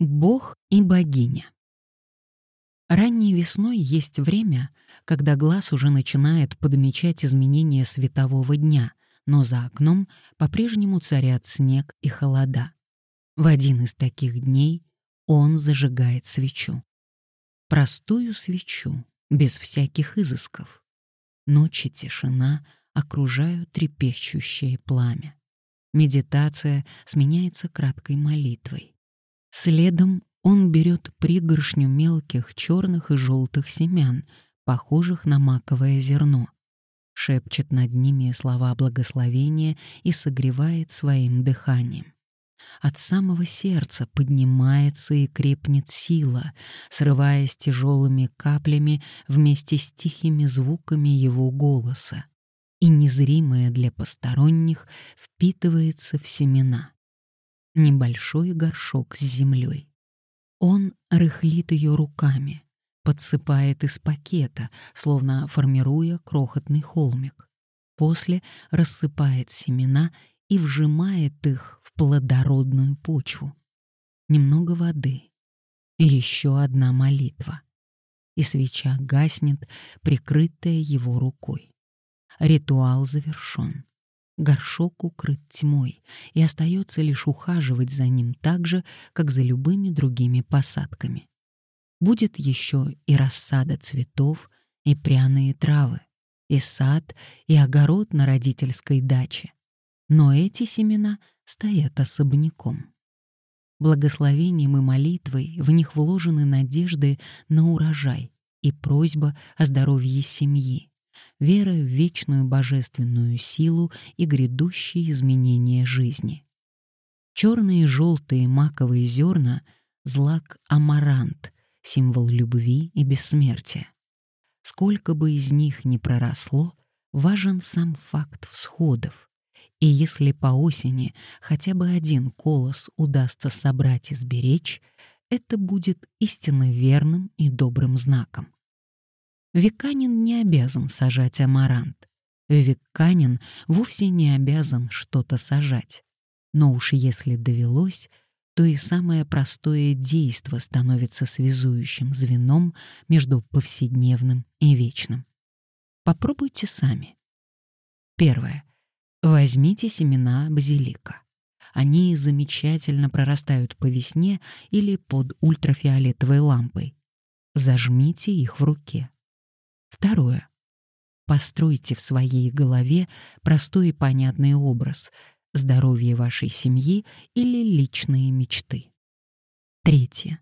Бог и богиня. Ранней весной есть время, когда глаз уже начинает подмечать изменения светового дня, но за окном по-прежнему царят снег и холода. В один из таких дней он зажигает свечу. Простую свечу, без всяких изысков. Ночи тишина окружают трепещущее пламя. Медитация сменяется краткой молитвой. Следом он берет пригоршню мелких черных и желтых семян, похожих на маковое зерно, шепчет над ними слова благословения и согревает своим дыханием. От самого сердца поднимается и крепнет сила, срываясь тяжелыми каплями вместе с тихими звуками его голоса, и незримое для посторонних впитывается в семена небольшой горшок с землей. Он рыхлит ее руками, подсыпает из пакета, словно формируя крохотный холмик. После рассыпает семена и вжимает их в плодородную почву. Немного воды. Еще одна молитва. И свеча гаснет, прикрытая его рукой. Ритуал завершен горшок укрыт тьмой, и остается лишь ухаживать за ним так же, как за любыми другими посадками. Будет еще и рассада цветов, и пряные травы, и сад, и огород на родительской даче. Но эти семена стоят особняком. Благословением и молитвой в них вложены надежды на урожай и просьба о здоровье семьи, вера в вечную божественную силу и грядущие изменения жизни. Черные и желтые маковые зерна — злак амарант, символ любви и бессмертия. Сколько бы из них ни проросло, важен сам факт всходов. И если по осени хотя бы один колос удастся собрать и сберечь, это будет истинно верным и добрым знаком. Веканин не обязан сажать амарант. Веканин вовсе не обязан что-то сажать. Но уж если довелось, то и самое простое действо становится связующим звеном между повседневным и вечным. Попробуйте сами. Первое. Возьмите семена базилика. Они замечательно прорастают по весне или под ультрафиолетовой лампой. Зажмите их в руке. Второе. Постройте в своей голове простой и понятный образ — здоровье вашей семьи или личные мечты. Третье.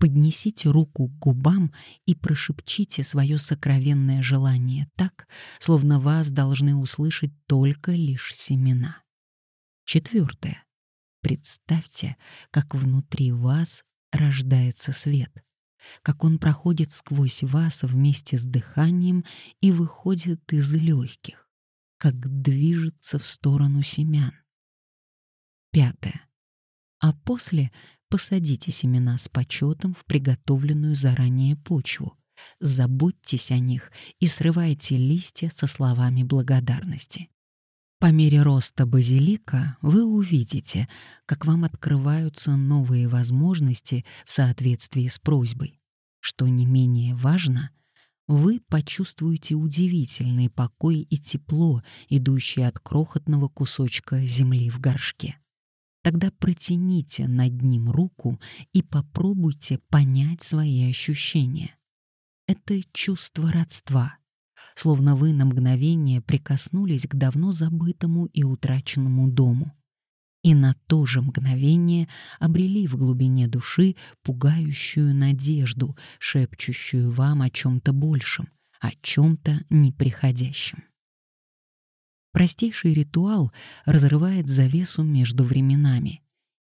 Поднесите руку к губам и прошепчите свое сокровенное желание так, словно вас должны услышать только лишь семена. Четвертое. Представьте, как внутри вас рождается свет как он проходит сквозь вас вместе с дыханием и выходит из легких, как движется в сторону семян. Пятое. А после посадите семена с почетом в приготовленную заранее почву. Заботьтесь о них и срывайте листья со словами благодарности. По мере роста базилика вы увидите, как вам открываются новые возможности в соответствии с просьбой. Что не менее важно, вы почувствуете удивительный покой и тепло, идущее от крохотного кусочка земли в горшке. Тогда протяните над ним руку и попробуйте понять свои ощущения. Это чувство родства — словно вы на мгновение прикоснулись к давно забытому и утраченному дому. И на то же мгновение обрели в глубине души пугающую надежду, шепчущую вам о чем-то большем, о чем-то неприходящем. Простейший ритуал разрывает завесу между временами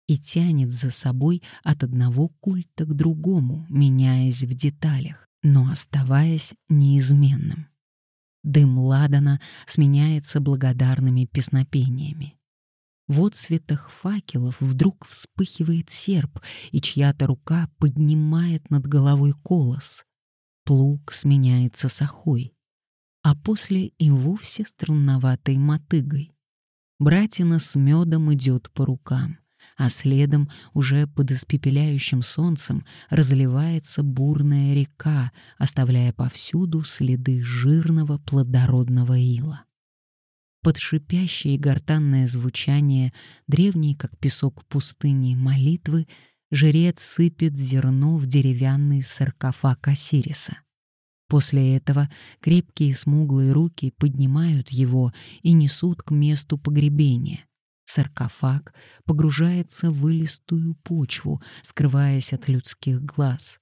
и тянет за собой от одного культа к другому, меняясь в деталях, но оставаясь неизменным. Дым ладана сменяется благодарными песнопениями. В отцветах факелов вдруг вспыхивает серп, и чья-то рука поднимает над головой колос. Плуг сменяется сахой, а после и вовсе странноватой мотыгой. Братина с медом идет по рукам, а следом уже под испепеляющим солнцем разливается бурная река, оставляя повсюду следы жирного плодородного ила. Под шипящее и гортанное звучание древней, как песок пустыни, молитвы жрец сыпет зерно в деревянный саркофаг Осириса. После этого крепкие смуглые руки поднимают его и несут к месту погребения. Саркофаг погружается в вылистую почву, скрываясь от людских глаз.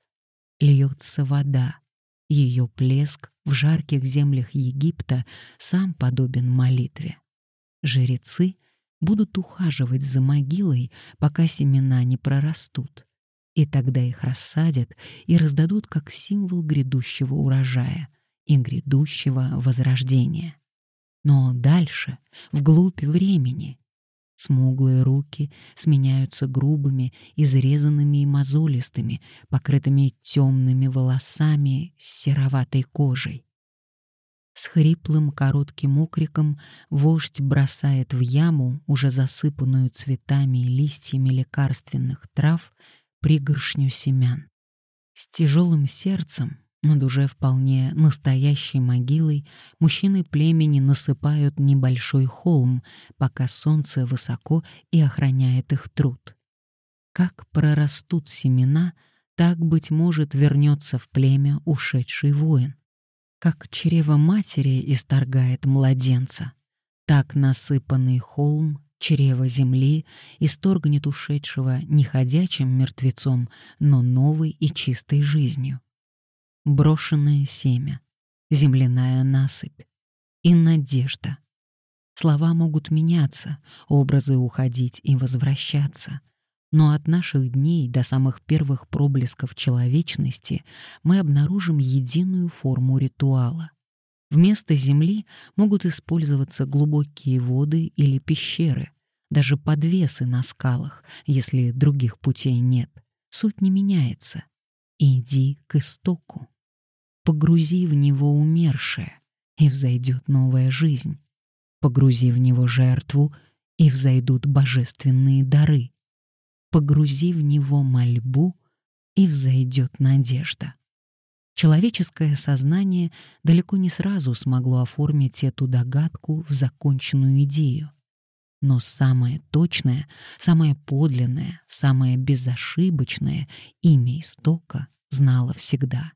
Льется вода. Ее плеск в жарких землях Египта сам подобен молитве. Жрецы будут ухаживать за могилой, пока семена не прорастут. И тогда их рассадят и раздадут как символ грядущего урожая и грядущего возрождения. Но дальше, вглубь времени, Смуглые руки сменяются грубыми, изрезанными и мозолистыми, покрытыми темными волосами с сероватой кожей. С хриплым коротким окриком вождь бросает в яму, уже засыпанную цветами и листьями лекарственных трав, пригоршню семян. С тяжелым сердцем над уже вполне настоящей могилой мужчины племени насыпают небольшой холм, пока солнце высоко и охраняет их труд. Как прорастут семена, так, быть может, вернется в племя ушедший воин. Как чрево матери исторгает младенца, так насыпанный холм, чрево земли, исторгнет ушедшего не ходячим мертвецом, но новой и чистой жизнью брошенное семя, земляная насыпь и надежда. Слова могут меняться, образы уходить и возвращаться, но от наших дней до самых первых проблесков человечности мы обнаружим единую форму ритуала. Вместо земли могут использоваться глубокие воды или пещеры, даже подвесы на скалах, если других путей нет. Суть не меняется. Иди к истоку погрузи в него умершее, и взойдет новая жизнь. Погрузи в него жертву, и взойдут божественные дары. Погрузи в него мольбу, и взойдет надежда. Человеческое сознание далеко не сразу смогло оформить эту догадку в законченную идею. Но самое точное, самое подлинное, самое безошибочное имя истока знала всегда.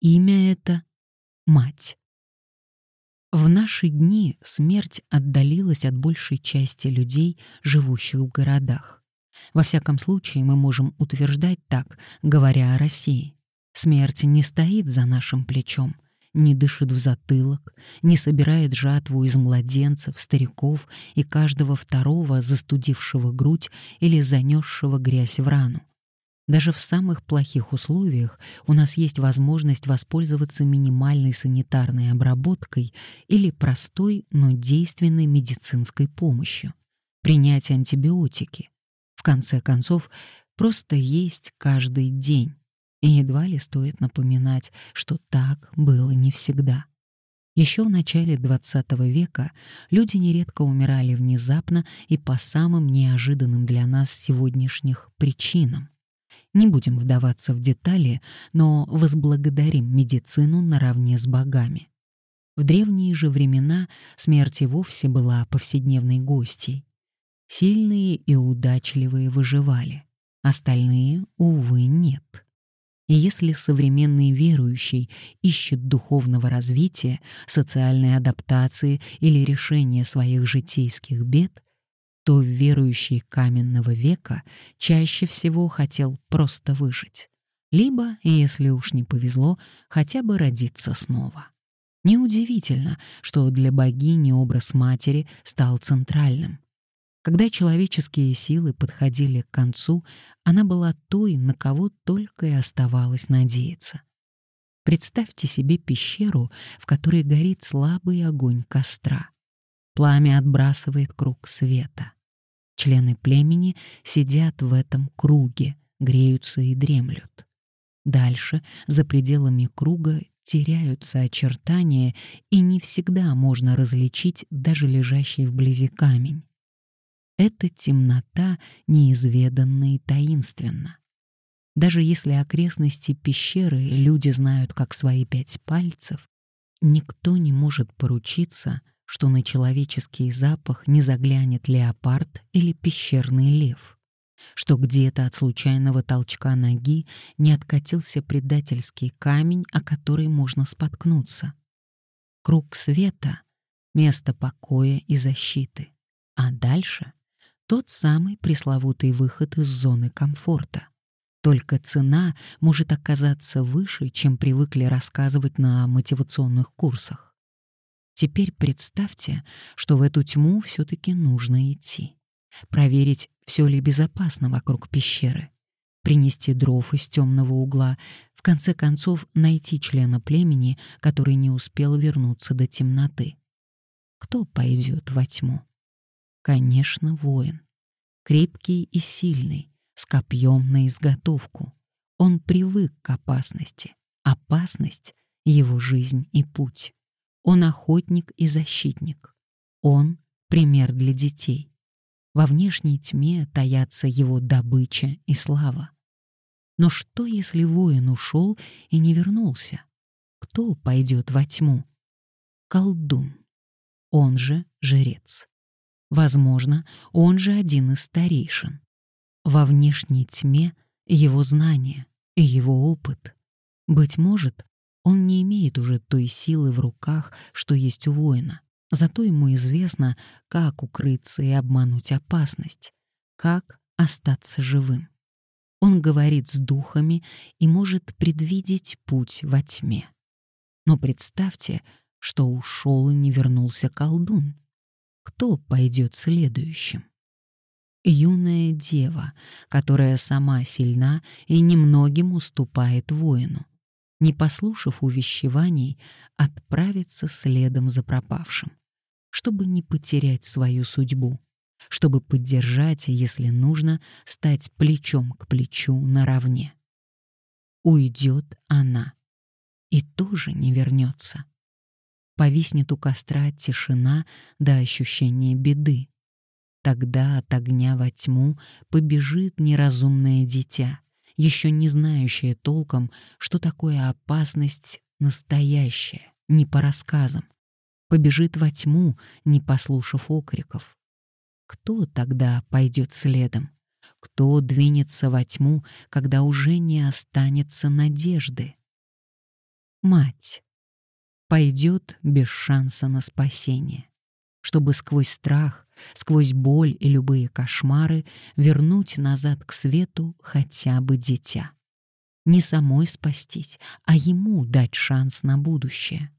Имя это — мать. В наши дни смерть отдалилась от большей части людей, живущих в городах. Во всяком случае, мы можем утверждать так, говоря о России. Смерть не стоит за нашим плечом, не дышит в затылок, не собирает жатву из младенцев, стариков и каждого второго, застудившего грудь или занесшего грязь в рану. Даже в самых плохих условиях у нас есть возможность воспользоваться минимальной санитарной обработкой или простой, но действенной медицинской помощью. Принять антибиотики. В конце концов, просто есть каждый день. И едва ли стоит напоминать, что так было не всегда. Еще в начале XX века люди нередко умирали внезапно и по самым неожиданным для нас сегодняшних причинам. Не будем вдаваться в детали, но возблагодарим медицину наравне с богами. В древние же времена смерть и вовсе была повседневной гостьей. Сильные и удачливые выживали, остальные, увы, нет. И если современный верующий ищет духовного развития, социальной адаптации или решения своих житейских бед, то верующий каменного века чаще всего хотел просто выжить. Либо, если уж не повезло, хотя бы родиться снова. Неудивительно, что для богини образ матери стал центральным. Когда человеческие силы подходили к концу, она была той, на кого только и оставалось надеяться. Представьте себе пещеру, в которой горит слабый огонь костра. Пламя отбрасывает круг света. Члены племени сидят в этом круге, греются и дремлют. Дальше, за пределами круга, теряются очертания, и не всегда можно различить даже лежащий вблизи камень. Эта темнота неизведанна и таинственна. Даже если окрестности пещеры люди знают как свои пять пальцев, никто не может поручиться, что на человеческий запах не заглянет леопард или пещерный лев, что где-то от случайного толчка ноги не откатился предательский камень, о который можно споткнуться. Круг света — место покоя и защиты, а дальше — тот самый пресловутый выход из зоны комфорта. Только цена может оказаться выше, чем привыкли рассказывать на мотивационных курсах. Теперь представьте, что в эту тьму все-таки нужно идти. Проверить, все ли безопасно вокруг пещеры. Принести дров из темного угла, в конце концов найти члена племени, который не успел вернуться до темноты. Кто пойдет во тьму? Конечно, воин. Крепкий и сильный, с копьем на изготовку. Он привык к опасности. Опасность — его жизнь и путь. Он охотник и защитник. Он — пример для детей. Во внешней тьме таятся его добыча и слава. Но что, если воин ушел и не вернулся? Кто пойдет во тьму? Колдун. Он же жрец. Возможно, он же один из старейшин. Во внешней тьме его знания и его опыт. Быть может, он не имеет уже той силы в руках, что есть у воина. Зато ему известно, как укрыться и обмануть опасность, как остаться живым. Он говорит с духами и может предвидеть путь во тьме. Но представьте, что ушел и не вернулся колдун. Кто пойдет следующим? юная дева, которая сама сильна и немногим уступает воину. Не послушав увещеваний, отправиться следом за пропавшим, чтобы не потерять свою судьбу, чтобы поддержать, если нужно, стать плечом к плечу наравне. Уйдет она и тоже не вернется. Повиснет у костра тишина до ощущения беды, Тогда от огня во тьму побежит неразумное дитя, еще не знающее толком, что такое опасность настоящая, не по рассказам. Побежит во тьму, не послушав окриков. Кто тогда пойдет следом? Кто двинется во тьму, когда уже не останется надежды? Мать пойдет без шанса на спасение чтобы сквозь страх, сквозь боль и любые кошмары вернуть назад к свету хотя бы дитя. Не самой спастись, а ему дать шанс на будущее.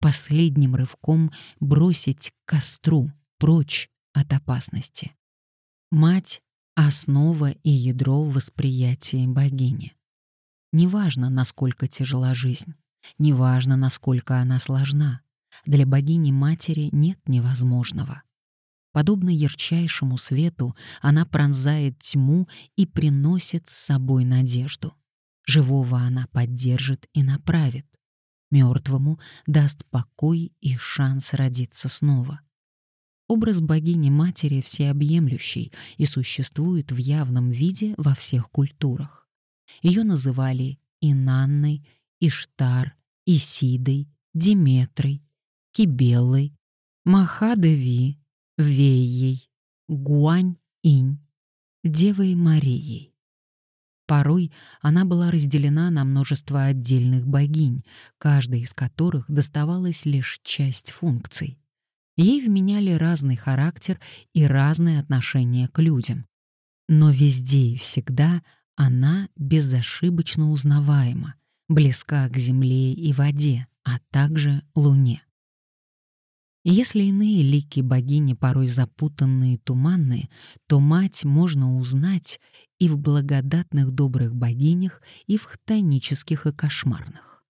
Последним рывком бросить к костру, прочь от опасности. Мать — основа и ядро в восприятии богини. Неважно, насколько тяжела жизнь, неважно, насколько она сложна, для богини-матери нет невозможного. Подобно ярчайшему свету, она пронзает тьму и приносит с собой надежду. Живого она поддержит и направит. Мертвому даст покой и шанс родиться снова. Образ богини-матери всеобъемлющий и существует в явном виде во всех культурах. Ее называли Инанной, Иштар, Исидой, Диметрой, Кибелой, Махадеви, Веей, Гуань-инь, Девой Марией. Порой она была разделена на множество отдельных богинь, каждой из которых доставалась лишь часть функций. Ей вменяли разный характер и разное отношение к людям. Но везде и всегда она безошибочно узнаваема, близка к земле и воде, а также луне. Если иные лики богини порой запутанные и туманные, то мать можно узнать и в благодатных добрых богинях, и в хтонических и кошмарных.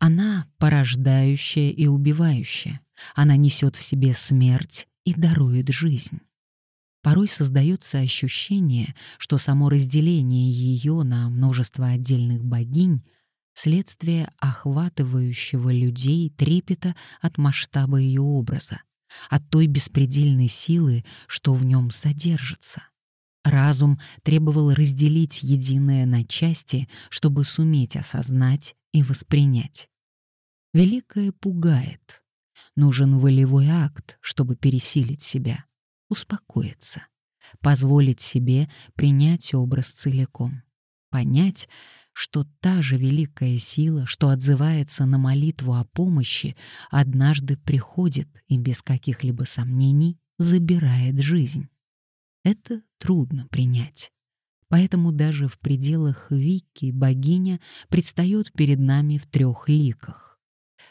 Она порождающая и убивающая, она несет в себе смерть и дарует жизнь. Порой создается ощущение, что само разделение ее на множество отдельных богинь следствие охватывающего людей трепета от масштаба ее образа, от той беспредельной силы, что в нем содержится. Разум требовал разделить единое на части, чтобы суметь осознать и воспринять. Великое пугает. Нужен волевой акт, чтобы пересилить себя, успокоиться, позволить себе принять образ целиком, понять, что та же великая сила, что отзывается на молитву о помощи, однажды приходит и без каких-либо сомнений забирает жизнь. Это трудно принять. Поэтому даже в пределах Вики богиня предстает перед нами в трех ликах.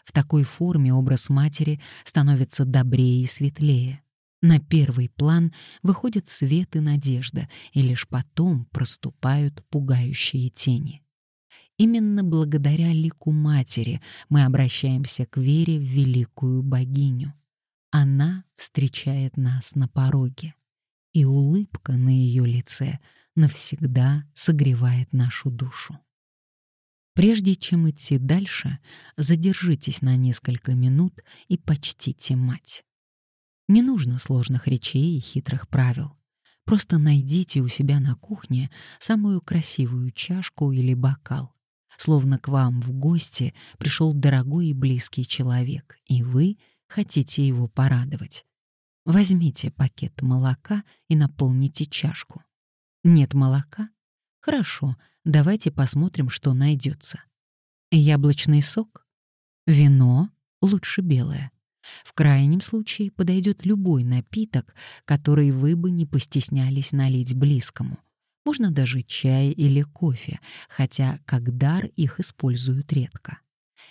В такой форме образ матери становится добрее и светлее. На первый план выходит свет и надежда, и лишь потом проступают пугающие тени. Именно благодаря лику матери мы обращаемся к вере в великую богиню. Она встречает нас на пороге, и улыбка на ее лице навсегда согревает нашу душу. Прежде чем идти дальше, задержитесь на несколько минут и почтите мать. Не нужно сложных речей и хитрых правил. Просто найдите у себя на кухне самую красивую чашку или бокал словно к вам в гости пришел дорогой и близкий человек, и вы хотите его порадовать. Возьмите пакет молока и наполните чашку. Нет молока? Хорошо, давайте посмотрим, что найдется. Яблочный сок? Вино? Лучше белое. В крайнем случае подойдет любой напиток, который вы бы не постеснялись налить близкому. Можно даже чай или кофе, хотя как дар их используют редко.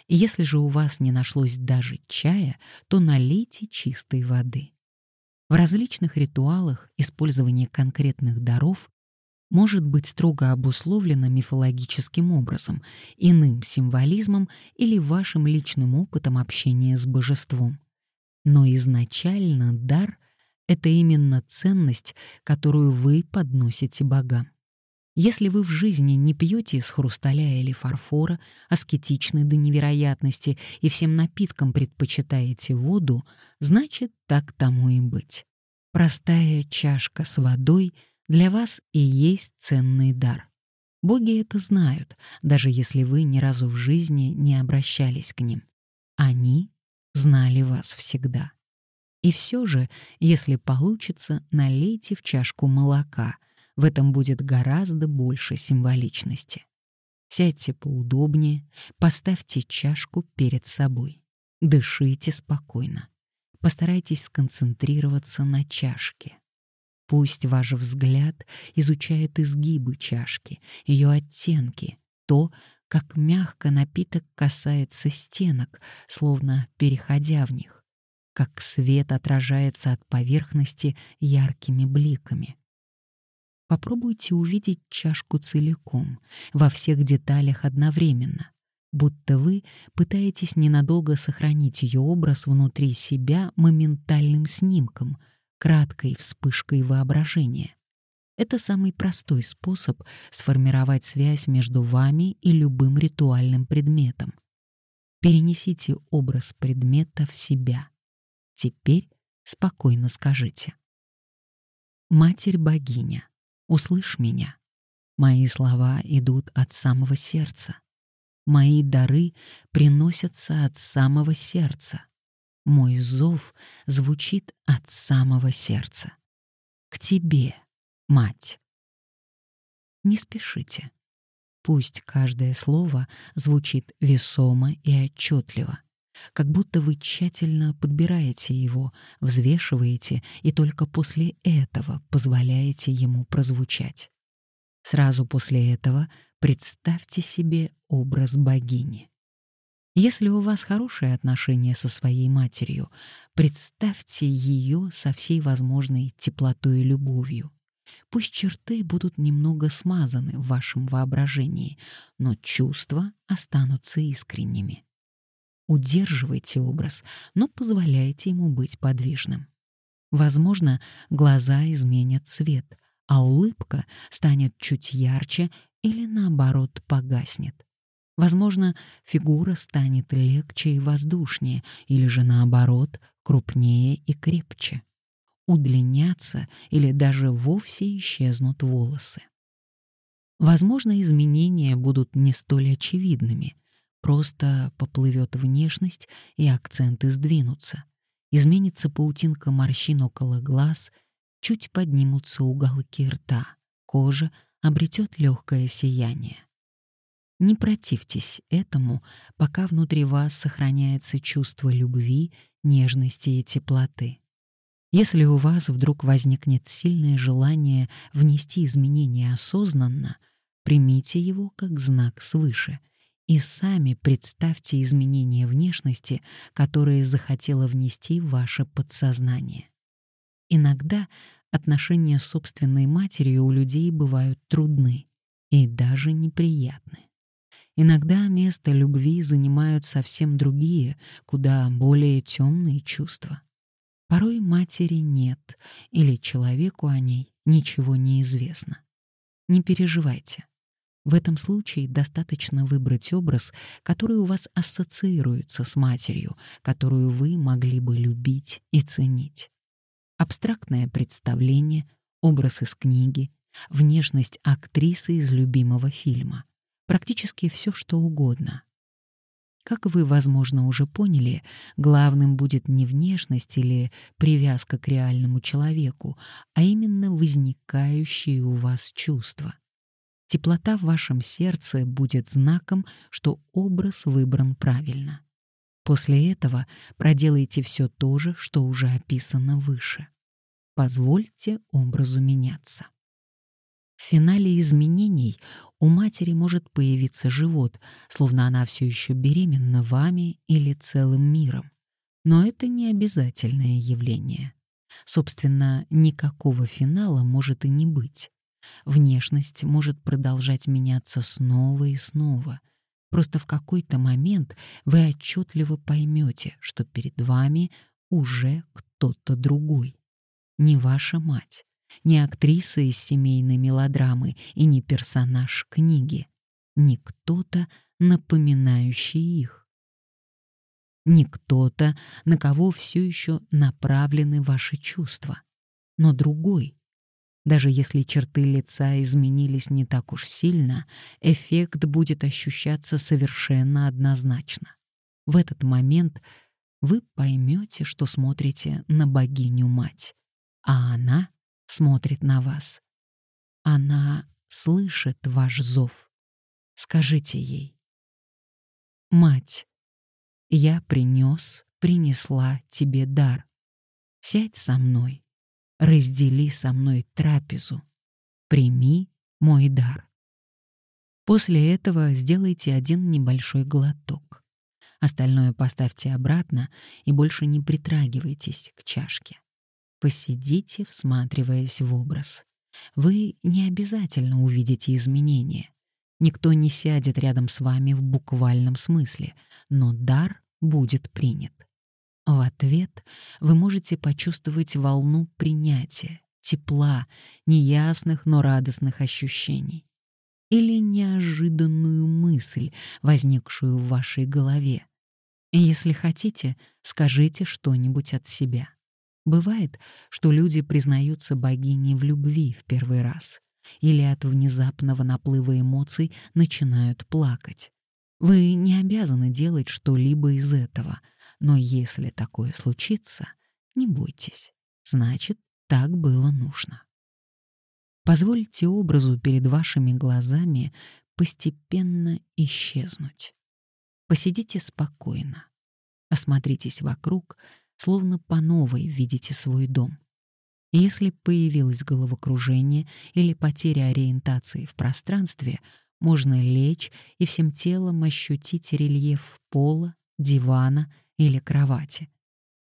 Если же у вас не нашлось даже чая, то налейте чистой воды. В различных ритуалах использование конкретных даров может быть строго обусловлено мифологическим образом, иным символизмом или вашим личным опытом общения с божеством. Но изначально дар это именно ценность, которую вы подносите богам. Если вы в жизни не пьете из хрусталя или фарфора, аскетичны до невероятности и всем напиткам предпочитаете воду, значит, так тому и быть. Простая чашка с водой для вас и есть ценный дар. Боги это знают, даже если вы ни разу в жизни не обращались к ним. Они знали вас всегда. И все же, если получится, налейте в чашку молока. В этом будет гораздо больше символичности. Сядьте поудобнее, поставьте чашку перед собой. Дышите спокойно. Постарайтесь сконцентрироваться на чашке. Пусть ваш взгляд изучает изгибы чашки, ее оттенки, то, как мягко напиток касается стенок, словно переходя в них как свет отражается от поверхности яркими бликами. Попробуйте увидеть чашку целиком, во всех деталях одновременно, будто вы пытаетесь ненадолго сохранить ее образ внутри себя моментальным снимком, краткой вспышкой воображения. Это самый простой способ сформировать связь между вами и любым ритуальным предметом. Перенесите образ предмета в себя — Теперь спокойно скажите. Матерь-богиня, услышь меня. Мои слова идут от самого сердца. Мои дары приносятся от самого сердца. Мой зов звучит от самого сердца. К тебе, мать. Не спешите. Пусть каждое слово звучит весомо и отчетливо как будто вы тщательно подбираете его, взвешиваете и только после этого позволяете ему прозвучать. Сразу после этого представьте себе образ богини. Если у вас хорошие отношения со своей матерью, представьте ее со всей возможной теплотой и любовью. Пусть черты будут немного смазаны в вашем воображении, но чувства останутся искренними. Удерживайте образ, но позволяйте ему быть подвижным. Возможно, глаза изменят цвет, а улыбка станет чуть ярче или, наоборот, погаснет. Возможно, фигура станет легче и воздушнее, или же наоборот, крупнее и крепче. Удлинятся или даже вовсе исчезнут волосы. Возможно, изменения будут не столь очевидными, просто поплывет внешность и акценты сдвинутся. Изменится паутинка морщин около глаз, чуть поднимутся уголки рта, кожа обретет легкое сияние. Не противьтесь этому, пока внутри вас сохраняется чувство любви, нежности и теплоты. Если у вас вдруг возникнет сильное желание внести изменения осознанно, примите его как знак свыше и сами представьте изменения внешности, которые захотело внести ваше подсознание. Иногда отношения с собственной матерью у людей бывают трудны и даже неприятны. Иногда место любви занимают совсем другие, куда более темные чувства. Порой матери нет, или человеку о ней ничего не известно. Не переживайте. В этом случае достаточно выбрать образ, который у вас ассоциируется с матерью, которую вы могли бы любить и ценить. Абстрактное представление, образ из книги, внешность актрисы из любимого фильма — практически все, что угодно. Как вы, возможно, уже поняли, главным будет не внешность или привязка к реальному человеку, а именно возникающие у вас чувства. Теплота в вашем сердце будет знаком, что образ выбран правильно. После этого проделайте все то же, что уже описано выше. Позвольте образу меняться. В финале изменений у матери может появиться живот, словно она все еще беременна вами или целым миром. Но это не обязательное явление. Собственно, никакого финала может и не быть. Внешность может продолжать меняться снова и снова. Просто в какой-то момент вы отчетливо поймете, что перед вами уже кто-то другой. Не ваша мать, не актриса из семейной мелодрамы и не персонаж книги, не кто-то, напоминающий их. Не кто-то, на кого все еще направлены ваши чувства, но другой. Даже если черты лица изменились не так уж сильно, эффект будет ощущаться совершенно однозначно. В этот момент вы поймете, что смотрите на богиню-мать, а она смотрит на вас. Она слышит ваш зов. Скажите ей. Мать, я принес, принесла тебе дар. Сядь со мной, раздели со мной трапезу, прими мой дар. После этого сделайте один небольшой глоток. Остальное поставьте обратно и больше не притрагивайтесь к чашке. Посидите, всматриваясь в образ. Вы не обязательно увидите изменения. Никто не сядет рядом с вами в буквальном смысле, но дар будет принят. В ответ вы можете почувствовать волну принятия, тепла, неясных, но радостных ощущений. Или неожиданную мысль, возникшую в вашей голове. Если хотите, скажите что-нибудь от себя. Бывает, что люди признаются богиней в любви в первый раз или от внезапного наплыва эмоций начинают плакать. Вы не обязаны делать что-либо из этого, но если такое случится, не бойтесь. Значит, так было нужно. Позвольте образу перед вашими глазами постепенно исчезнуть. Посидите спокойно, осмотритесь вокруг — словно по новой видите свой дом. Если появилось головокружение или потеря ориентации в пространстве, можно лечь и всем телом ощутить рельеф пола, дивана или кровати,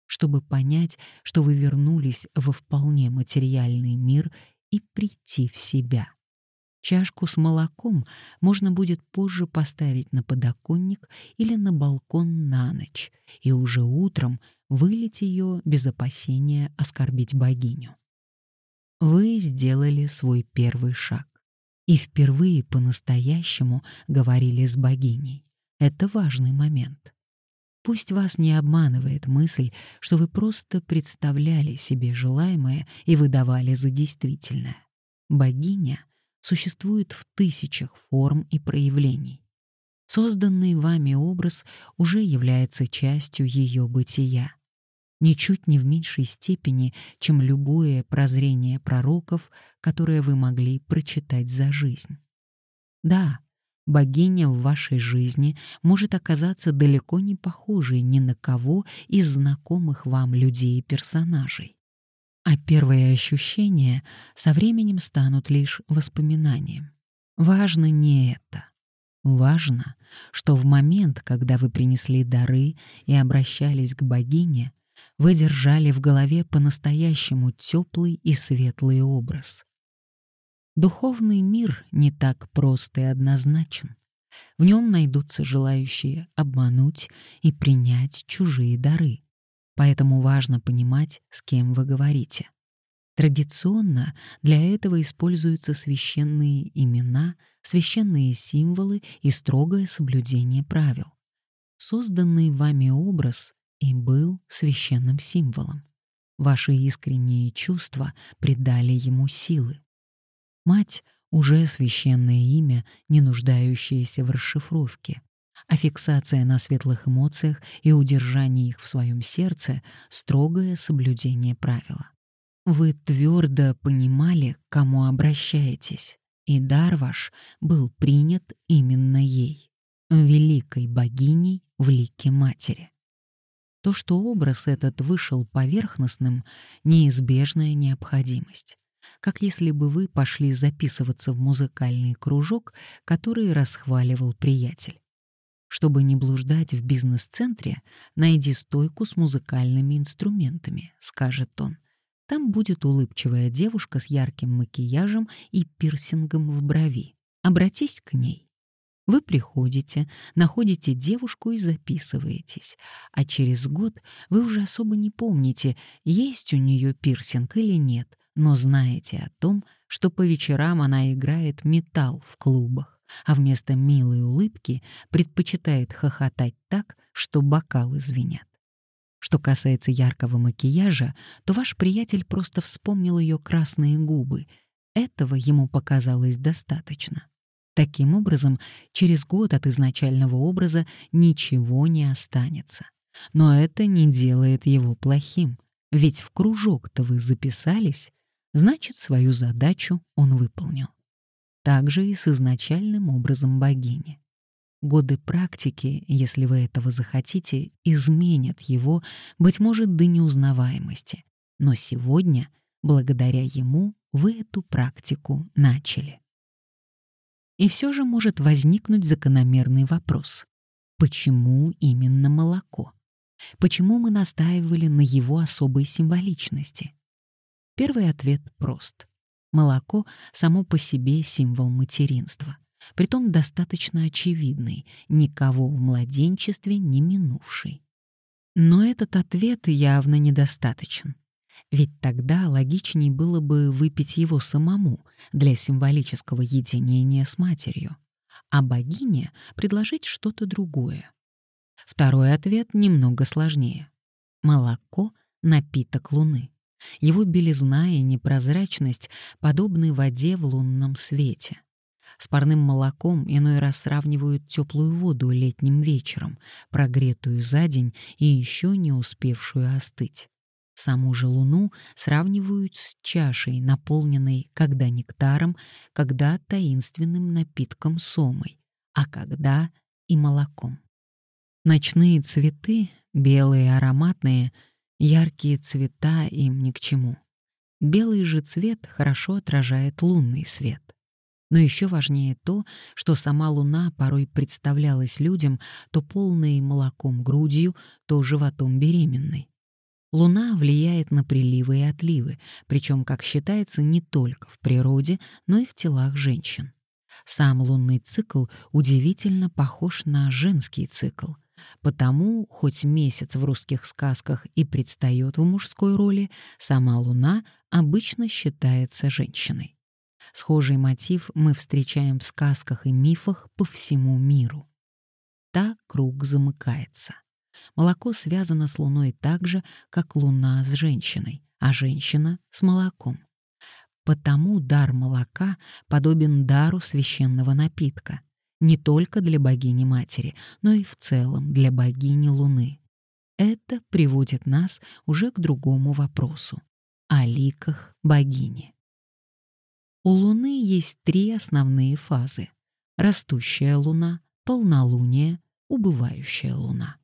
чтобы понять, что вы вернулись во вполне материальный мир и прийти в себя. Чашку с молоком можно будет позже поставить на подоконник или на балкон на ночь, и уже утром вылить ее без опасения оскорбить богиню. Вы сделали свой первый шаг. и впервые по-настоящему говорили с богиней. Это важный момент. Пусть вас не обманывает мысль, что вы просто представляли себе желаемое и выдавали за действительное. Богиня существует в тысячах форм и проявлений. Созданный вами образ уже является частью ее бытия ничуть не в меньшей степени, чем любое прозрение пророков, которое вы могли прочитать за жизнь. Да, богиня в вашей жизни может оказаться далеко не похожей ни на кого из знакомых вам людей и персонажей. А первые ощущения со временем станут лишь воспоминанием. Важно не это. Важно, что в момент, когда вы принесли дары и обращались к богине, вы держали в голове по-настоящему теплый и светлый образ. Духовный мир не так прост и однозначен. В нем найдутся желающие обмануть и принять чужие дары. Поэтому важно понимать, с кем вы говорите. Традиционно для этого используются священные имена, священные символы и строгое соблюдение правил. Созданный вами образ и был священным символом. Ваши искренние чувства придали ему силы. Мать — уже священное имя, не нуждающееся в расшифровке, а фиксация на светлых эмоциях и удержание их в своем сердце — строгое соблюдение правила. Вы твердо понимали, к кому обращаетесь, и дар ваш был принят именно ей, великой богиней в лике матери. То, что образ этот вышел поверхностным, неизбежная необходимость. Как если бы вы пошли записываться в музыкальный кружок, который расхваливал приятель. Чтобы не блуждать в бизнес-центре, найди стойку с музыкальными инструментами, скажет он. Там будет улыбчивая девушка с ярким макияжем и пирсингом в брови. Обратись к ней. Вы приходите, находите девушку и записываетесь, а через год вы уже особо не помните, есть у нее пирсинг или нет, но знаете о том, что по вечерам она играет металл в клубах, а вместо милой улыбки предпочитает хохотать так, что бокалы звенят. Что касается яркого макияжа, то ваш приятель просто вспомнил ее красные губы. Этого ему показалось достаточно. Таким образом, через год от изначального образа ничего не останется. Но это не делает его плохим, ведь в кружок-то вы записались, значит, свою задачу он выполнил. Так же и с изначальным образом богини. Годы практики, если вы этого захотите, изменят его, быть может, до неузнаваемости. Но сегодня, благодаря ему, вы эту практику начали. И все же может возникнуть закономерный вопрос. Почему именно молоко? Почему мы настаивали на его особой символичности? Первый ответ прост. Молоко само по себе символ материнства, притом достаточно очевидный, никого в младенчестве не минувший. Но этот ответ явно недостаточен. Ведь тогда логичней было бы выпить его самому для символического единения с матерью, а богине предложить что-то другое. Второй ответ немного сложнее. Молоко — напиток Луны. Его белизна и непрозрачность подобны воде в лунном свете. С парным молоком иной раз сравнивают теплую воду летним вечером, прогретую за день и еще не успевшую остыть. Саму же Луну сравнивают с чашей, наполненной когда нектаром, когда таинственным напитком сомой, а когда и молоком. Ночные цветы, белые ароматные, яркие цвета им ни к чему. Белый же цвет хорошо отражает лунный свет. Но еще важнее то, что сама луна порой представлялась людям то полной молоком грудью, то животом беременной. Луна влияет на приливы и отливы, причем, как считается, не только в природе, но и в телах женщин. Сам лунный цикл удивительно похож на женский цикл. Потому, хоть месяц в русских сказках и предстает в мужской роли, сама Луна обычно считается женщиной. Схожий мотив мы встречаем в сказках и мифах по всему миру. Так круг замыкается. Молоко связано с Луной так же, как Луна с женщиной, а женщина — с молоком. Потому дар молока подобен дару священного напитка, не только для богини-матери, но и в целом для богини Луны. Это приводит нас уже к другому вопросу — о ликах богини. У Луны есть три основные фазы — растущая Луна, полнолуние, убывающая Луна.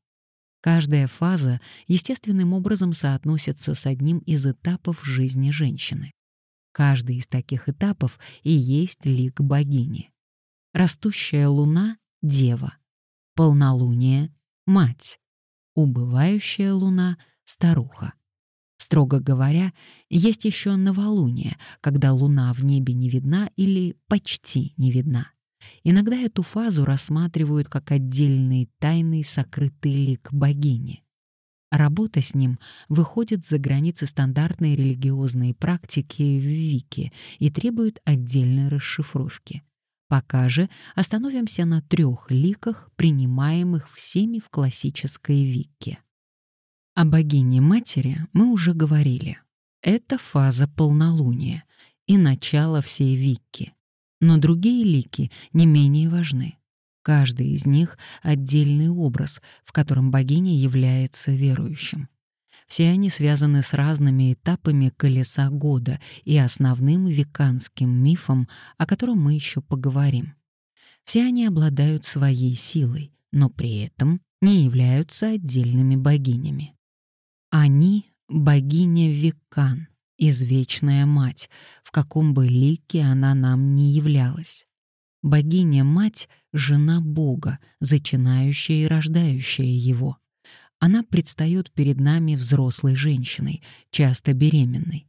Каждая фаза естественным образом соотносится с одним из этапов жизни женщины. Каждый из таких этапов и есть лик богини. Растущая луна — дева, полнолуние — мать, убывающая луна — старуха. Строго говоря, есть еще новолуние, когда луна в небе не видна или почти не видна. Иногда эту фазу рассматривают как отдельный тайный сокрытый лик богини. Работа с ним выходит за границы стандартной религиозной практики в Вики и требует отдельной расшифровки. Пока же остановимся на трех ликах, принимаемых всеми в классической Вике. О богине-матери мы уже говорили. Это фаза полнолуния и начало всей Викки. Но другие лики не менее важны. Каждый из них — отдельный образ, в котором богиня является верующим. Все они связаны с разными этапами колеса года и основным веканским мифом, о котором мы еще поговорим. Все они обладают своей силой, но при этом не являются отдельными богинями. Они — богиня Векан, извечная мать, в каком бы лике она нам ни являлась. Богиня-мать — жена Бога, зачинающая и рождающая его. Она предстает перед нами взрослой женщиной, часто беременной.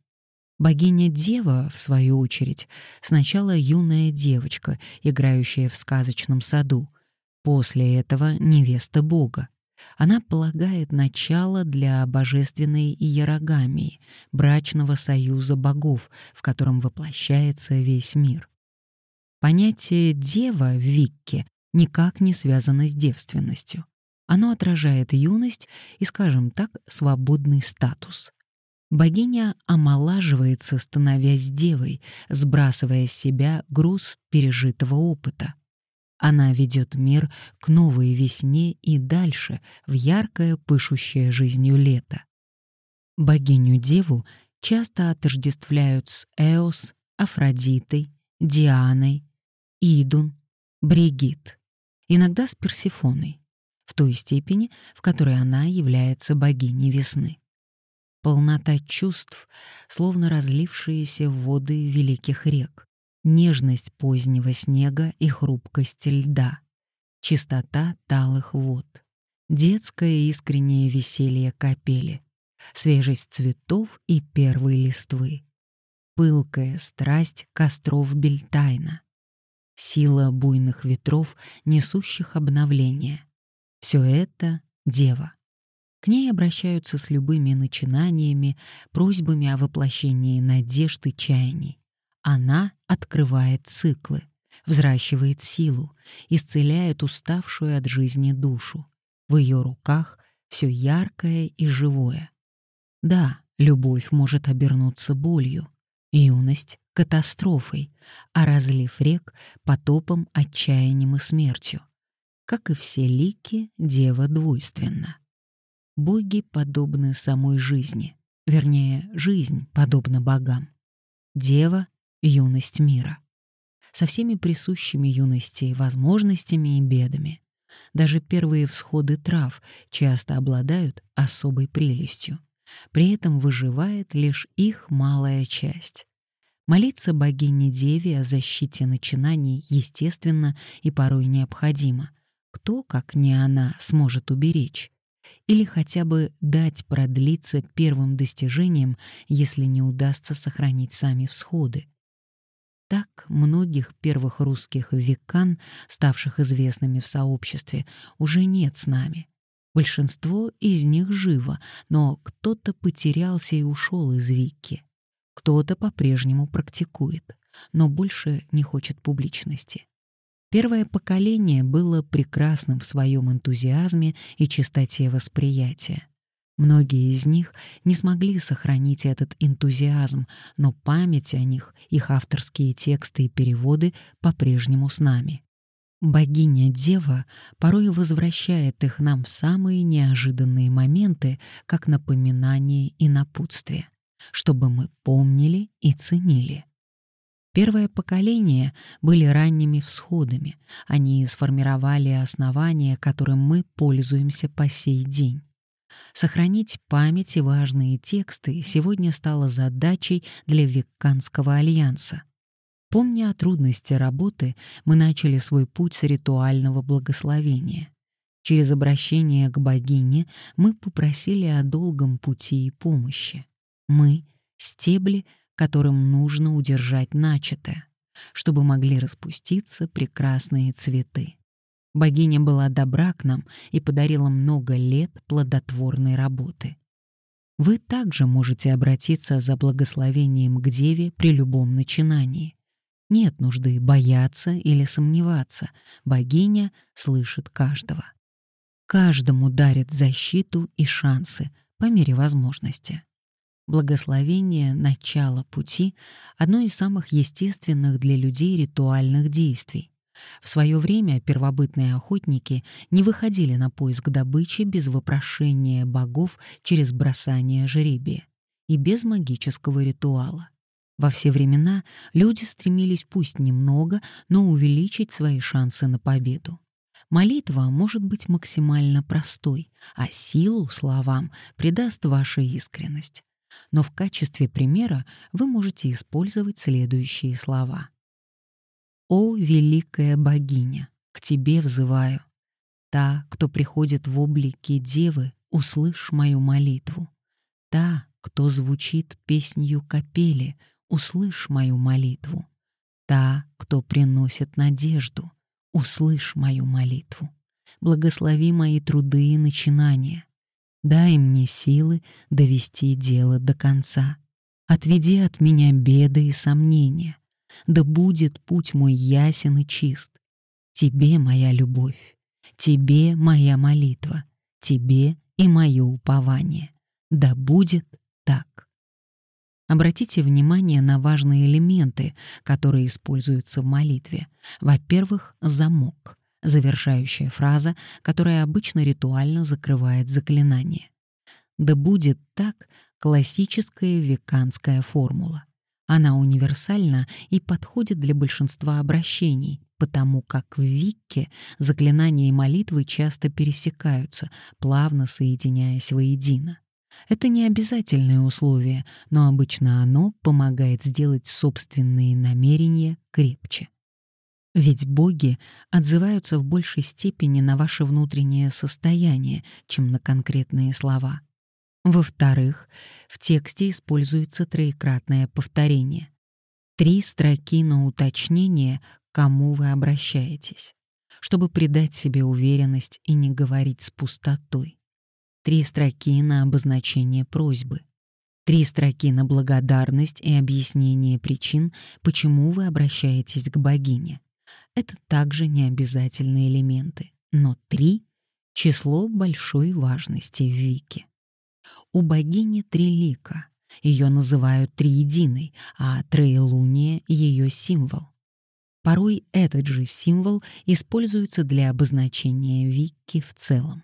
Богиня-дева, в свою очередь, сначала юная девочка, играющая в сказочном саду, после этого невеста Бога. Она полагает начало для божественной иерогамии, брачного союза богов, в котором воплощается весь мир. Понятие «дева» в Викке никак не связано с девственностью. Оно отражает юность и, скажем так, свободный статус. Богиня омолаживается, становясь девой, сбрасывая с себя груз пережитого опыта. Она ведет мир к новой весне и дальше, в яркое, пышущее жизнью лето. Богиню-деву часто отождествляют с Эос, Афродитой, Дианой, Идун, Бригит, иногда с Персифоной, в той степени, в которой она является богиней весны. Полнота чувств, словно разлившиеся воды великих рек, нежность позднего снега и хрупкость льда, чистота талых вод, детское искреннее веселье капели, свежесть цветов и первой листвы, пылкая страсть костров Бельтайна, сила буйных ветров, несущих обновление. Все это — дева. К ней обращаются с любыми начинаниями, просьбами о воплощении надежд и чаяний. Она открывает циклы, взращивает силу, исцеляет уставшую от жизни душу. В ее руках все яркое и живое. Да, любовь может обернуться болью, юность — катастрофой, а разлив рек — потопом, отчаянием и смертью. Как и все лики, дева двойственна. Боги подобны самой жизни, вернее, жизнь подобна богам. Дева юность мира. Со всеми присущими юности возможностями и бедами. Даже первые всходы трав часто обладают особой прелестью. При этом выживает лишь их малая часть. Молиться богине Деве о защите начинаний естественно и порой необходимо. Кто, как не она, сможет уберечь? Или хотя бы дать продлиться первым достижениям, если не удастся сохранить сами всходы? Так многих первых русских векан, ставших известными в сообществе, уже нет с нами. Большинство из них живо, но кто-то потерялся и ушел из Вики. Кто-то по-прежнему практикует, но больше не хочет публичности. Первое поколение было прекрасным в своем энтузиазме и чистоте восприятия. Многие из них не смогли сохранить этот энтузиазм, но память о них, их авторские тексты и переводы по-прежнему с нами. Богиня-дева порой возвращает их нам в самые неожиданные моменты, как напоминание и напутствие, чтобы мы помнили и ценили. Первое поколение были ранними всходами, они сформировали основания, которым мы пользуемся по сей день. Сохранить память и важные тексты сегодня стало задачей для Викканского альянса. Помня о трудности работы, мы начали свой путь с ритуального благословения. Через обращение к богине мы попросили о долгом пути и помощи. Мы — стебли — которым нужно удержать начатое, чтобы могли распуститься прекрасные цветы. Богиня была добра к нам и подарила много лет плодотворной работы. Вы также можете обратиться за благословением к Деве при любом начинании. Нет нужды бояться или сомневаться, богиня слышит каждого. Каждому дарит защиту и шансы по мере возможности. Благословение начала пути — одно из самых естественных для людей ритуальных действий. В свое время первобытные охотники не выходили на поиск добычи без вопрошения богов через бросание жеребия и без магического ритуала. Во все времена люди стремились пусть немного, но увеличить свои шансы на победу. Молитва может быть максимально простой, а силу словам придаст ваша искренность но в качестве примера вы можете использовать следующие слова. «О, великая богиня, к тебе взываю. Та, кто приходит в облике девы, услышь мою молитву. Та, кто звучит песнью капели, услышь мою молитву. Та, кто приносит надежду, услышь мою молитву. Благослови мои труды и начинания. Дай мне силы довести дело до конца. Отведи от меня беды и сомнения. Да будет путь мой ясен и чист. Тебе моя любовь, тебе моя молитва, тебе и мое упование. Да будет так. Обратите внимание на важные элементы, которые используются в молитве. Во-первых, замок завершающая фраза, которая обычно ритуально закрывает заклинание. Да будет так классическая веканская формула. Она универсальна и подходит для большинства обращений, потому как в Викке заклинания и молитвы часто пересекаются, плавно соединяясь воедино. Это не обязательное условие, но обычно оно помогает сделать собственные намерения крепче. Ведь боги отзываются в большей степени на ваше внутреннее состояние, чем на конкретные слова. Во-вторых, в тексте используется троекратное повторение. Три строки на уточнение, к кому вы обращаетесь, чтобы придать себе уверенность и не говорить с пустотой. Три строки на обозначение просьбы. Три строки на благодарность и объяснение причин, почему вы обращаетесь к богине это также необязательные элементы, но три — число большой важности в Вике. У богини три лика, ее называют триединой, а троелуние — ее символ. Порой этот же символ используется для обозначения Вики в целом.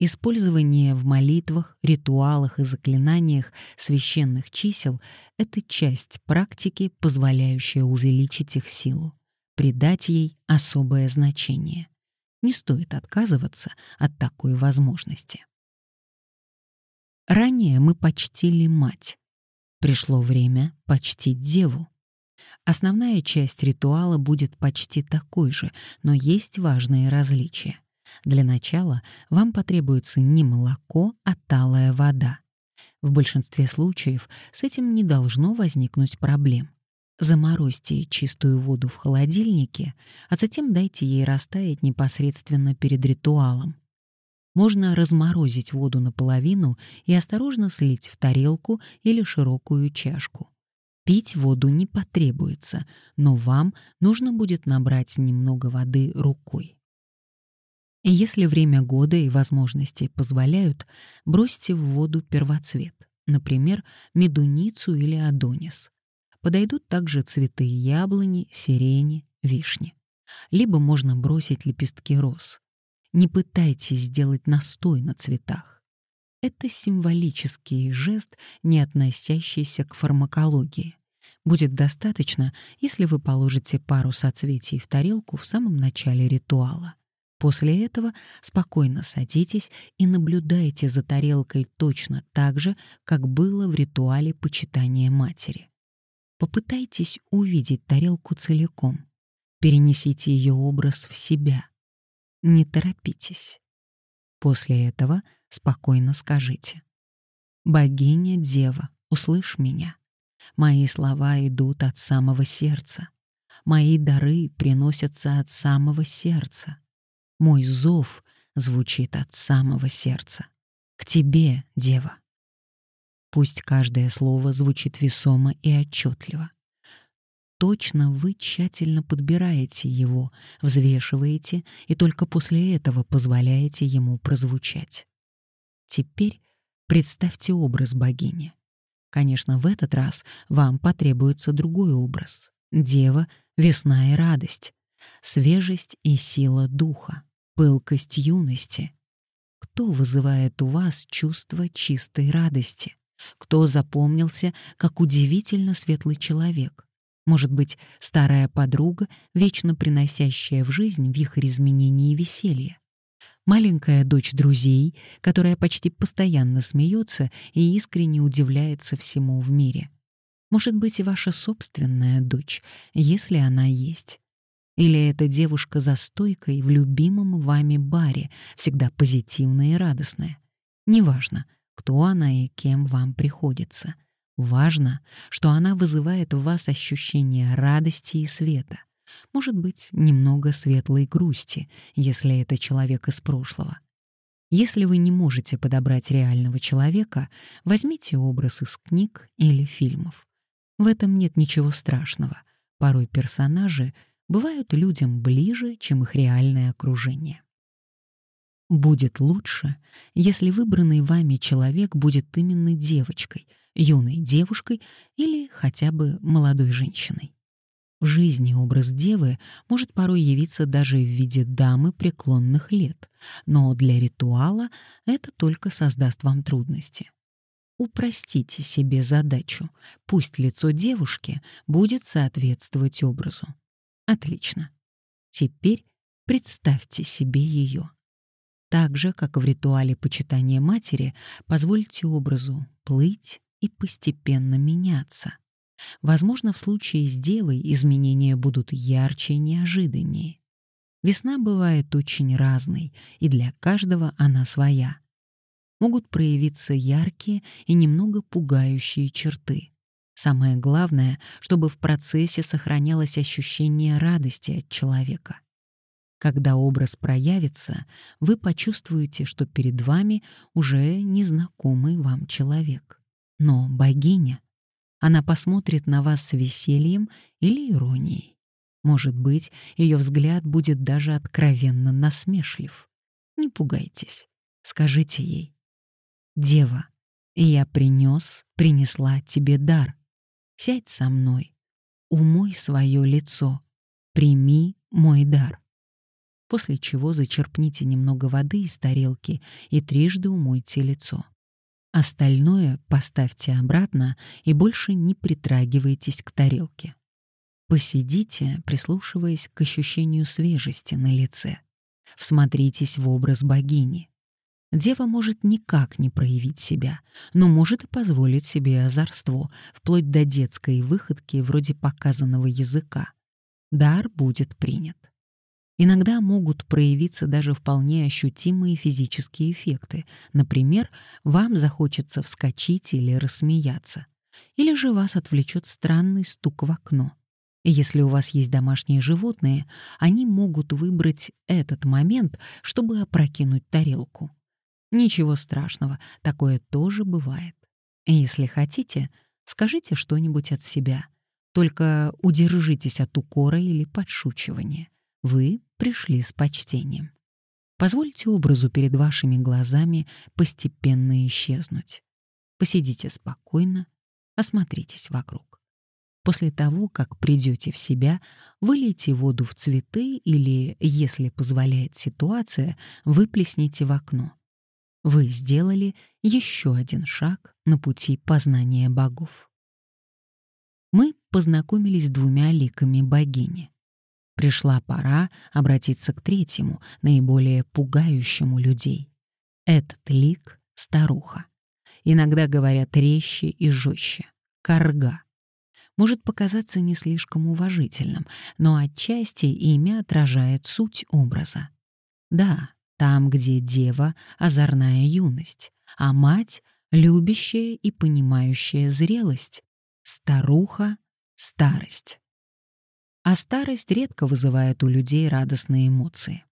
Использование в молитвах, ритуалах и заклинаниях священных чисел — это часть практики, позволяющая увеличить их силу придать ей особое значение. Не стоит отказываться от такой возможности. Ранее мы почтили мать. Пришло время почтить деву. Основная часть ритуала будет почти такой же, но есть важные различия. Для начала вам потребуется не молоко, а талая вода. В большинстве случаев с этим не должно возникнуть проблем. Заморозьте чистую воду в холодильнике, а затем дайте ей растаять непосредственно перед ритуалом. Можно разморозить воду наполовину и осторожно слить в тарелку или широкую чашку. Пить воду не потребуется, но вам нужно будет набрать немного воды рукой. Если время года и возможности позволяют, бросьте в воду первоцвет, например, медуницу или адонис. Подойдут также цветы яблони, сирени, вишни. Либо можно бросить лепестки роз. Не пытайтесь сделать настой на цветах. Это символический жест, не относящийся к фармакологии. Будет достаточно, если вы положите пару соцветий в тарелку в самом начале ритуала. После этого спокойно садитесь и наблюдайте за тарелкой точно так же, как было в ритуале почитания матери. Попытайтесь увидеть тарелку целиком. Перенесите ее образ в себя. Не торопитесь. После этого спокойно скажите. «Богиня-дева, услышь меня. Мои слова идут от самого сердца. Мои дары приносятся от самого сердца. Мой зов звучит от самого сердца. К тебе, дева. Пусть каждое слово звучит весомо и отчетливо. Точно вы тщательно подбираете его, взвешиваете и только после этого позволяете ему прозвучать. Теперь представьте образ богини. Конечно, в этот раз вам потребуется другой образ. Дева, весна и радость, свежесть и сила духа, пылкость юности. Кто вызывает у вас чувство чистой радости? Кто запомнился как удивительно светлый человек? Может быть, старая подруга, вечно приносящая в жизнь вихрь изменений и веселья? маленькая дочь друзей, которая почти постоянно смеется и искренне удивляется всему в мире. Может быть, и ваша собственная дочь, если она есть. Или эта девушка за стойкой в любимом вами баре, всегда позитивная и радостная. Неважно, кто она и кем вам приходится. Важно, что она вызывает в вас ощущение радости и света может быть, немного светлой грусти, если это человек из прошлого. Если вы не можете подобрать реального человека, возьмите образ из книг или фильмов. В этом нет ничего страшного. Порой персонажи бывают людям ближе, чем их реальное окружение. Будет лучше, если выбранный вами человек будет именно девочкой, юной девушкой или хотя бы молодой женщиной. В жизни образ девы может порой явиться даже в виде дамы преклонных лет, но для ритуала это только создаст вам трудности. Упростите себе задачу, пусть лицо девушки будет соответствовать образу. Отлично. Теперь представьте себе ее. Так же, как в ритуале почитания матери, позвольте образу плыть и постепенно меняться. Возможно, в случае с девой изменения будут ярче и неожиданнее. Весна бывает очень разной, и для каждого она своя. Могут проявиться яркие и немного пугающие черты. Самое главное, чтобы в процессе сохранялось ощущение радости от человека. Когда образ проявится, вы почувствуете, что перед вами уже незнакомый вам человек. Но богиня — она посмотрит на вас с весельем или иронией. Может быть, ее взгляд будет даже откровенно насмешлив. Не пугайтесь. Скажите ей. «Дева, я принес, принесла тебе дар. Сядь со мной, умой свое лицо, прими мой дар». После чего зачерпните немного воды из тарелки и трижды умойте лицо. Остальное поставьте обратно и больше не притрагивайтесь к тарелке. Посидите, прислушиваясь к ощущению свежести на лице. Всмотритесь в образ богини. Дева может никак не проявить себя, но может и позволить себе озорство, вплоть до детской выходки вроде показанного языка. Дар будет принят. Иногда могут проявиться даже вполне ощутимые физические эффекты. Например, вам захочется вскочить или рассмеяться. Или же вас отвлечет странный стук в окно. Если у вас есть домашние животные, они могут выбрать этот момент, чтобы опрокинуть тарелку. Ничего страшного, такое тоже бывает. Если хотите, Скажите что-нибудь от себя. Только удержитесь от укора или подшучивания. Вы пришли с почтением. Позвольте образу перед вашими глазами постепенно исчезнуть. Посидите спокойно, осмотритесь вокруг. После того, как придете в себя, вылейте воду в цветы или, если позволяет ситуация, выплесните в окно. Вы сделали еще один шаг на пути познания богов. Мы познакомились с двумя ликами богини. Пришла пора обратиться к третьему, наиболее пугающему людей. Этот лик — старуха. Иногда говорят резче и жестче. Карга. Может показаться не слишком уважительным, но отчасти имя отражает суть образа. Да, там, где дева — озорная юность, а мать — любящая и понимающая зрелость, старуха — старость. А старость редко вызывает у людей радостные эмоции.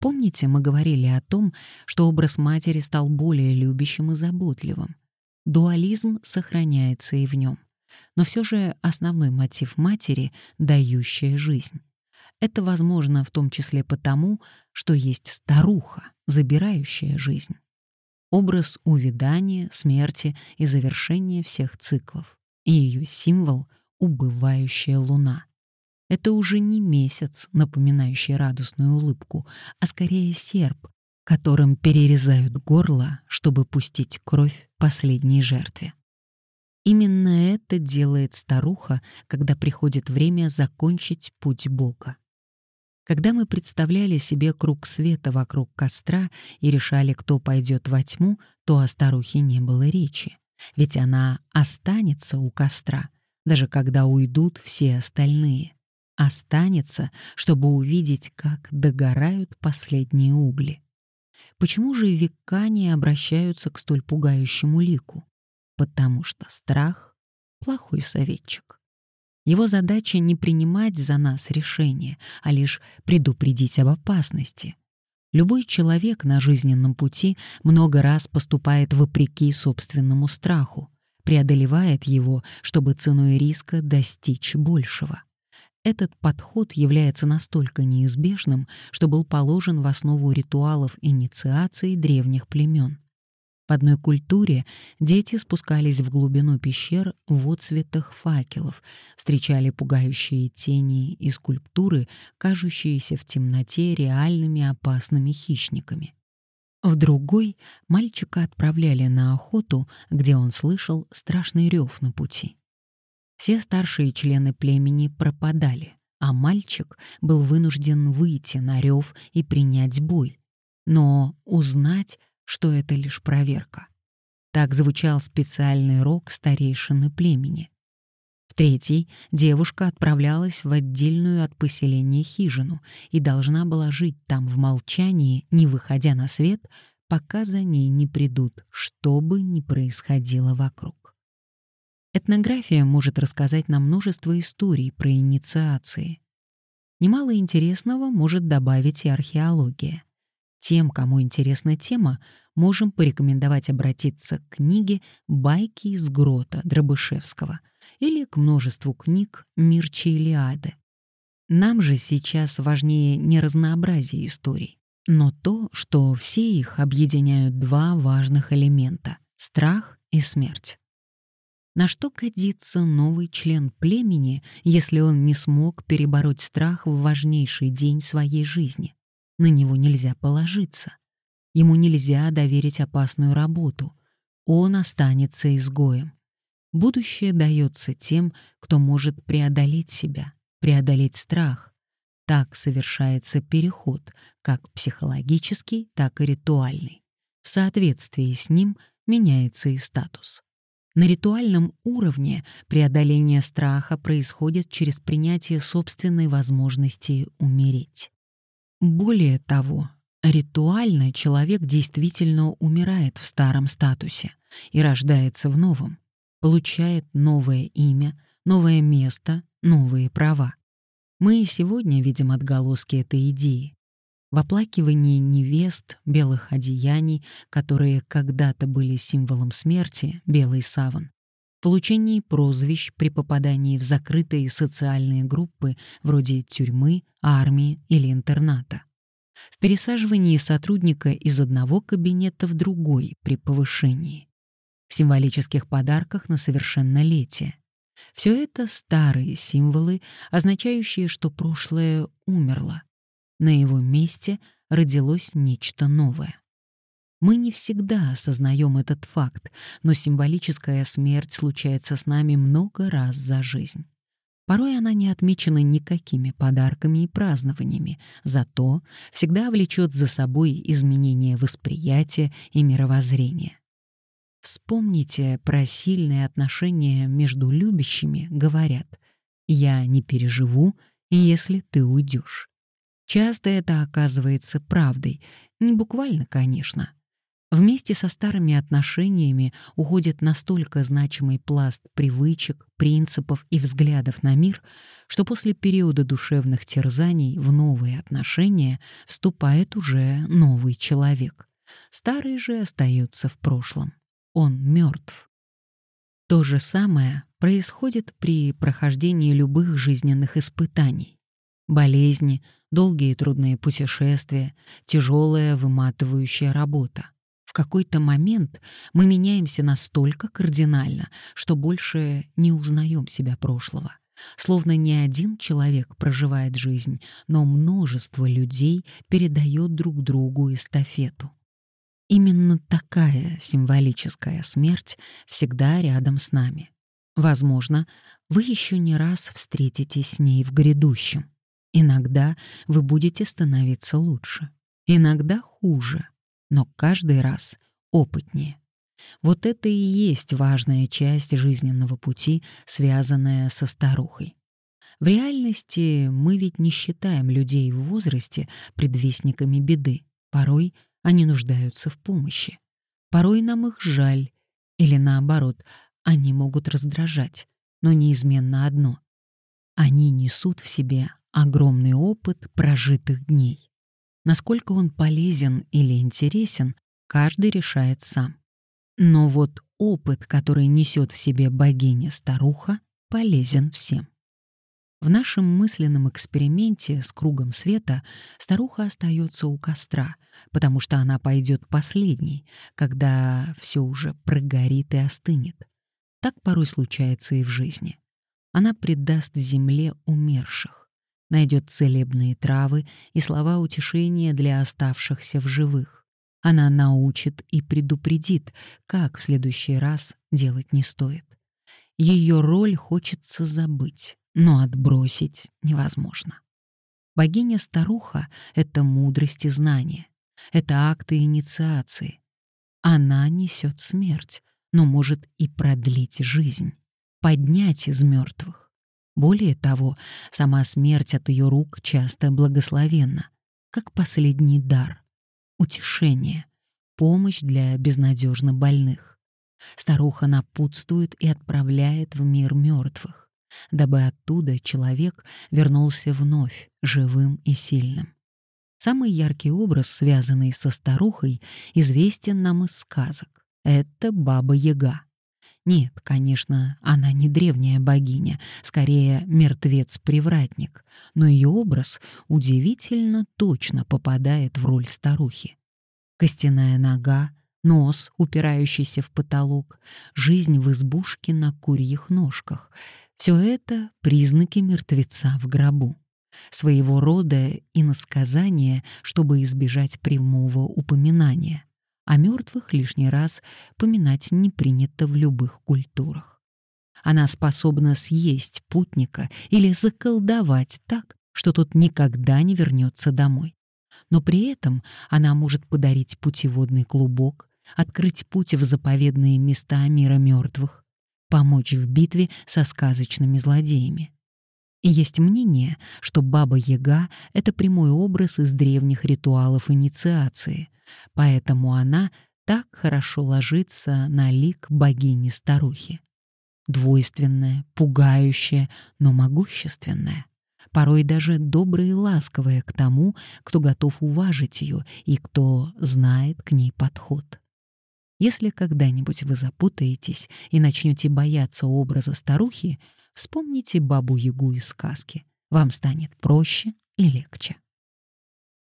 Помните, мы говорили о том, что образ матери стал более любящим и заботливым. Дуализм сохраняется и в нем. Но все же основной мотив матери — дающая жизнь. Это возможно в том числе потому, что есть старуха, забирающая жизнь. Образ увядания, смерти и завершения всех циклов. И ее символ — убывающая луна. Это уже не месяц, напоминающий радостную улыбку, а скорее серп, которым перерезают горло, чтобы пустить кровь последней жертве. Именно это делает старуха, когда приходит время закончить путь Бога. Когда мы представляли себе круг света вокруг костра и решали, кто пойдет во тьму, то о старухе не было речи. Ведь она останется у костра, даже когда уйдут все остальные. Останется, чтобы увидеть, как догорают последние угли. Почему же века не обращаются к столь пугающему лику? Потому что страх — плохой советчик. Его задача не принимать за нас решения, а лишь предупредить об опасности. Любой человек на жизненном пути много раз поступает вопреки собственному страху, преодолевает его, чтобы ценой риска достичь большего. Этот подход является настолько неизбежным, что был положен в основу ритуалов инициации древних племен. В одной культуре дети спускались в глубину пещер в отцветах факелов, встречали пугающие тени и скульптуры, кажущиеся в темноте реальными опасными хищниками. В другой мальчика отправляли на охоту, где он слышал страшный рев на пути. Все старшие члены племени пропадали, а мальчик был вынужден выйти на рев и принять бой. Но узнать, что это лишь проверка. Так звучал специальный рок старейшины племени. В третий девушка отправлялась в отдельную от поселения хижину и должна была жить там в молчании, не выходя на свет, пока за ней не придут, что бы ни происходило вокруг. Этнография может рассказать нам множество историй про инициации. Немало интересного может добавить и археология. Тем, кому интересна тема, можем порекомендовать обратиться к книге «Байки из грота» Дробышевского или к множеству книг Мирчи Илиады. Нам же сейчас важнее не разнообразие историй, но то, что все их объединяют два важных элемента — страх и смерть. На что годится новый член племени, если он не смог перебороть страх в важнейший день своей жизни? На него нельзя положиться. Ему нельзя доверить опасную работу. Он останется изгоем. Будущее дается тем, кто может преодолеть себя, преодолеть страх. Так совершается переход, как психологический, так и ритуальный. В соответствии с ним меняется и статус. На ритуальном уровне преодоление страха происходит через принятие собственной возможности умереть. Более того, ритуально человек действительно умирает в старом статусе и рождается в новом, получает новое имя, новое место, новые права. Мы и сегодня видим отголоски этой идеи. В оплакивании невест, белых одеяний, которые когда-то были символом смерти, белый саван, в получении прозвищ при попадании в закрытые социальные группы вроде тюрьмы, армии или интерната, в пересаживании сотрудника из одного кабинета в другой при повышении, в символических подарках на совершеннолетие. Все это старые символы, означающие, что прошлое умерло. На его месте родилось нечто новое. Мы не всегда осознаем этот факт, но символическая смерть случается с нами много раз за жизнь. Порой она не отмечена никакими подарками и празднованиями, зато всегда влечет за собой изменение восприятия и мировоззрения. Вспомните про сильные отношения между любящими, говорят «я не переживу, если ты уйдешь». Часто это оказывается правдой, не буквально, конечно, Вместе со старыми отношениями уходит настолько значимый пласт привычек, принципов и взглядов на мир, что после периода душевных терзаний в новые отношения вступает уже новый человек. Старый же остается в прошлом. Он мертв. То же самое происходит при прохождении любых жизненных испытаний. Болезни, долгие трудные путешествия, тяжелая выматывающая работа. В какой-то момент мы меняемся настолько кардинально, что больше не узнаем себя прошлого. Словно не один человек проживает жизнь, но множество людей передает друг другу эстафету. Именно такая символическая смерть всегда рядом с нами. Возможно, вы еще не раз встретитесь с ней в грядущем. Иногда вы будете становиться лучше, иногда хуже — но каждый раз опытнее. Вот это и есть важная часть жизненного пути, связанная со старухой. В реальности мы ведь не считаем людей в возрасте предвестниками беды. Порой они нуждаются в помощи. Порой нам их жаль. Или наоборот, они могут раздражать. Но неизменно одно. Они несут в себе огромный опыт прожитых дней. Насколько он полезен или интересен, каждый решает сам. Но вот опыт, который несет в себе богиня-старуха, полезен всем. В нашем мысленном эксперименте с кругом света старуха остается у костра, потому что она пойдет последней, когда все уже прогорит и остынет. Так порой случается и в жизни. Она предаст земле умерших найдет целебные травы и слова утешения для оставшихся в живых. Она научит и предупредит, как в следующий раз делать не стоит. Ее роль хочется забыть, но отбросить невозможно. Богиня-старуха — это мудрость и знание, это акты инициации. Она несет смерть, но может и продлить жизнь, поднять из мертвых. Более того, сама смерть от ее рук часто благословенна, как последний дар, утешение, помощь для безнадежно больных. Старуха напутствует и отправляет в мир мертвых, дабы оттуда человек вернулся вновь живым и сильным. Самый яркий образ, связанный со старухой, известен нам из сказок. Это Баба-Яга. Нет, конечно, она не древняя богиня, скорее мертвец-привратник, но ее образ удивительно точно попадает в роль старухи. Костяная нога, нос, упирающийся в потолок, жизнь в избушке на курьих ножках — все это признаки мертвеца в гробу. Своего рода иносказание, чтобы избежать прямого упоминания — а мертвых лишний раз поминать не принято в любых культурах. Она способна съесть путника или заколдовать так, что тот никогда не вернется домой. Но при этом она может подарить путеводный клубок, открыть путь в заповедные места мира мертвых, помочь в битве со сказочными злодеями. Есть мнение, что Баба-Яга — это прямой образ из древних ритуалов инициации — поэтому она так хорошо ложится на лик богини-старухи. Двойственная, пугающая, но могущественная. Порой даже добрая и ласковая к тому, кто готов уважить ее и кто знает к ней подход. Если когда-нибудь вы запутаетесь и начнете бояться образа старухи, вспомните бабу-ягу из сказки. Вам станет проще и легче.